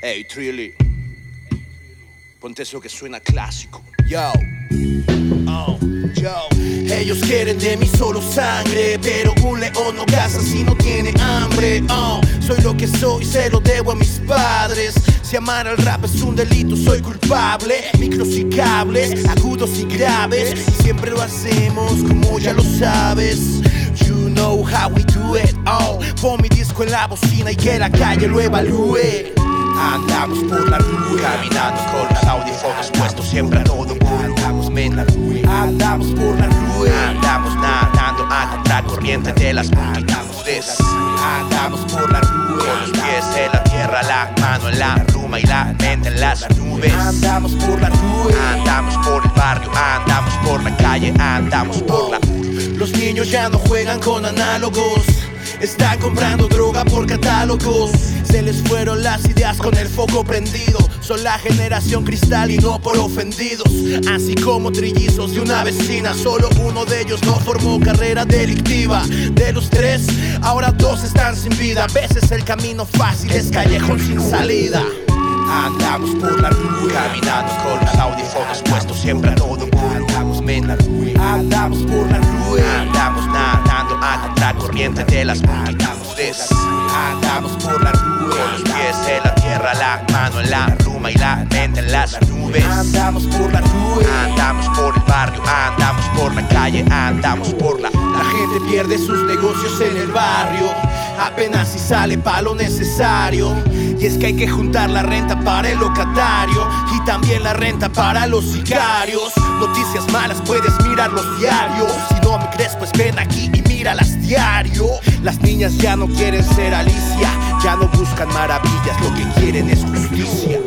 Hey, Trilly. Ponte eso que suena clásico. Yo. Oh, yo. Ellos quieren de mí solo sangre, pero un león no caza si no tiene hambre. Oh, soy lo que soy, se lo debo a mis padres. Si amar al rap es un delito, soy culpable. Micros y cables, agudos y graves. Y siempre lo hacemos como ya lo sabes. You know how we do it. Oh, pon mi disco en la bocina y que la calle lo evalúe. Andamos por la rue, Caminando con los audífonos puestos siempre a todo volumen. Andamos en la rue, andamos por la rue. Andamos nadando a contracorriente de las multitudes. Andamos por la rue, Con los pies en la tierra, la mano en la pluma y la mente en las nubes. andamos por la rue. Andamos por el barrio, andamos por la calle, andamos por la. Los niños ya no juegan con análogos. Están comprando droga por catálogos. Se les fueron las ideas con el foco prendido. Son la generación cristal y no por ofendidos. Así como trillizos de una vecina. Solo uno de ellos no formó carrera delictiva. De los tres, ahora dos están sin vida. A veces el camino fácil es callejón sin salida. Andamos por la rue, Caminando con los audífonos puestos siempre a de las multitudes. Andamos por la rue. Con los pies en la tierra, la mano en la pluma y la mente en las nubes. Andamos por la rue. Andamos por el barrio, andamos por la calle, andamos por la. La gente pierde sus negocios en el barrio. Apenas si sale pa' lo necesario. Y es que hay que juntar la renta para el locatario. Y también la renta para los sicarios. Noticias malas puedes mirar los diarios. Si no me crees, pues ven aquí y míralas diario. Las niñas ya no quieren ser Alicia. Ya no buscan maravillas, lo que quieren es justicia.